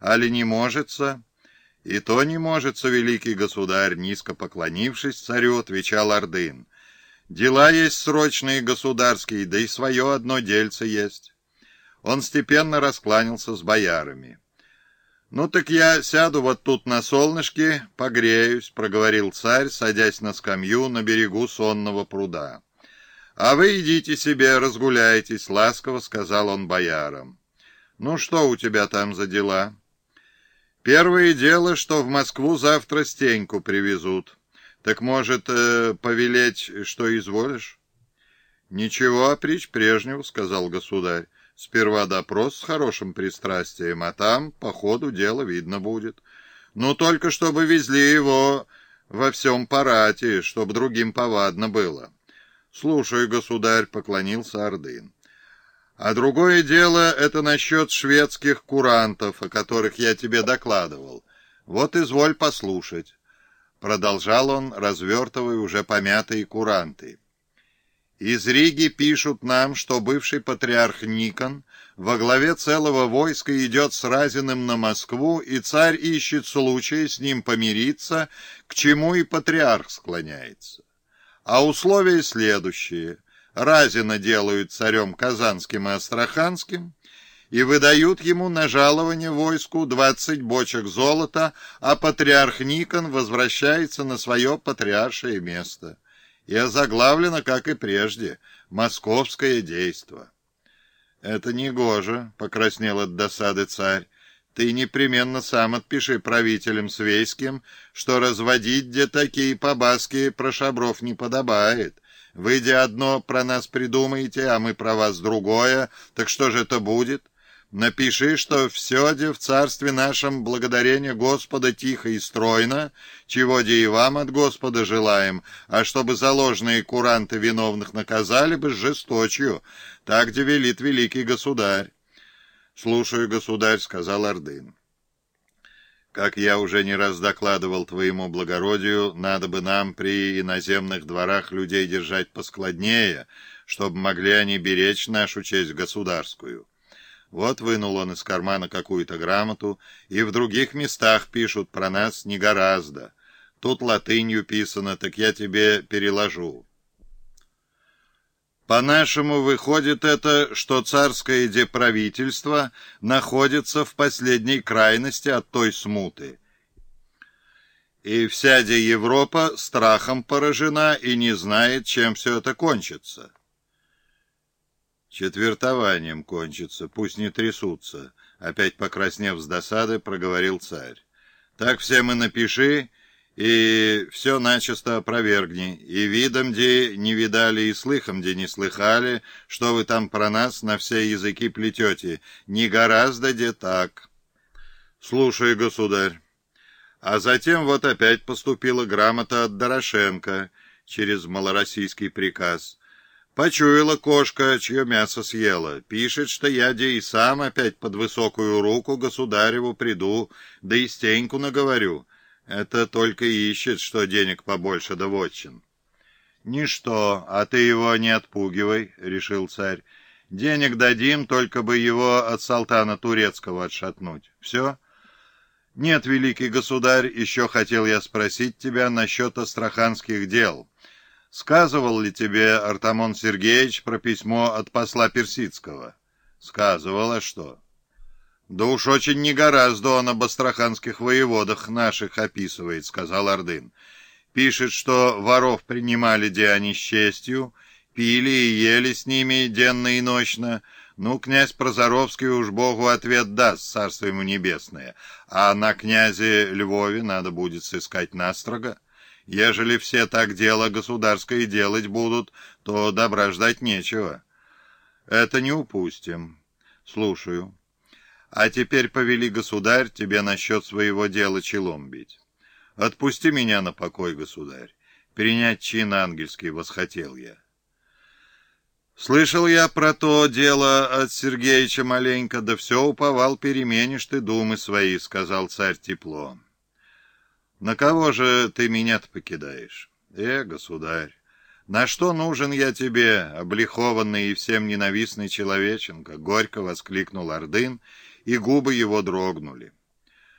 али не можется?» «И то не можется, великий государь», — низко поклонившись царю, отвечал Ордын. «Дела есть срочные государские, да и свое одно дельце есть». Он степенно раскланялся с боярами. «Ну так я сяду вот тут на солнышке, погреюсь», — проговорил царь, садясь на скамью на берегу сонного пруда. «А вы идите себе, разгуляйтесь», — ласково сказал он боярам. «Ну что у тебя там за дела?» Первое дело, что в Москву завтра стеньку привезут. Так, может, э, повелеть, что изволишь? Ничего, опричь прежнего, сказал государь. Сперва допрос с хорошим пристрастием, а там, по ходу, дело видно будет. Ну, только чтобы везли его во всем парате, чтобы другим повадно было. Слушай, государь, поклонился Ордын. А другое дело — это насчет шведских курантов, о которых я тебе докладывал. Вот изволь послушать. Продолжал он, развертывая уже помятые куранты. Из Риги пишут нам, что бывший патриарх Никон во главе целого войска идет с Разиным на Москву, и царь ищет случая с ним помириться, к чему и патриарх склоняется. А условия следующие — Разина делают царем Казанским и Астраханским и выдают ему на жалование войску двадцать бочек золота, а патриарх Никон возвращается на свое патриаршее место. И озаглавлено, как и прежде, «Московское действо». «Это не гоже», — покраснел от досады царь. «Ты непременно сам отпиши правителям свейским, что разводить где такие побаски про шабров не подобает» Выйдя одно про нас придумаете, а мы про вас другое, так что же это будет? Напиши, что все де в царстве нашем благодарение Господа тихо и стройно, чего де и вам от Господа желаем, а чтобы заложенные куранты виновных наказали бы с жесточью, так де велит великий государь. «Слушаю, государь», — сказал Ордын. Как я уже не раз докладывал твоему благородию, надо бы нам при иноземных дворах людей держать поскладнее, чтобы могли они беречь нашу честь государскую. Вот вынул он из кармана какую-то грамоту, и в других местах пишут про нас не гораздо. Тут латынью писано, так я тебе переложу. По-нашему выходит это, что царское деправительство находится в последней крайности от той смуты. И вся де Европа страхом поражена и не знает, чем все это кончится. Четвертованием кончится, пусть не трясутся, опять покраснев с досады, проговорил царь. Так всем и напиши, и все начисто опровергни, и видом где не видали, и слыхом где не слыхали, что вы там про нас на все языки плетете, не гораздо где так. Слушай, государь. А затем вот опять поступила грамота от Дорошенко через малороссийский приказ. Почуяла кошка, чье мясо съела. Пишет, что я де и сам опять под высокую руку государеву приду, да и стеньку наговорю. Это только ищет, что денег побольше да вотчин. «Ничто, а ты его не отпугивай», — решил царь. «Денег дадим, только бы его от салтана турецкого отшатнуть. Все?» «Нет, великий государь, еще хотел я спросить тебя насчет астраханских дел. Сказывал ли тебе Артамон Сергеевич про письмо от посла Персидского?» «Сказывал, а что?» «Да уж очень не гораздо он об астраханских воеводах наших описывает», — сказал Ордын. «Пишет, что воров принимали они с честью, пили и ели с ними денно и ночно. Ну, князь Прозоровский уж Богу ответ даст, царство ему небесное. А на князе Львове надо будет сыскать настрого. Ежели все так дело государское делать будут, то добра ждать нечего. Это не упустим. Слушаю». А теперь повели, государь, тебе насчет своего дела челом бить. Отпусти меня на покой, государь. Принять чин ангельский восхотел я. Слышал я про то дело от Сергеича маленько, да все уповал, переменишь ты думы свои, сказал царь тепло. На кого же ты меня-то покидаешь? Э, государь, на что нужен я тебе, облихованный и всем ненавистный человеченка? Горько воскликнул Ордын, и губы его дрогнули.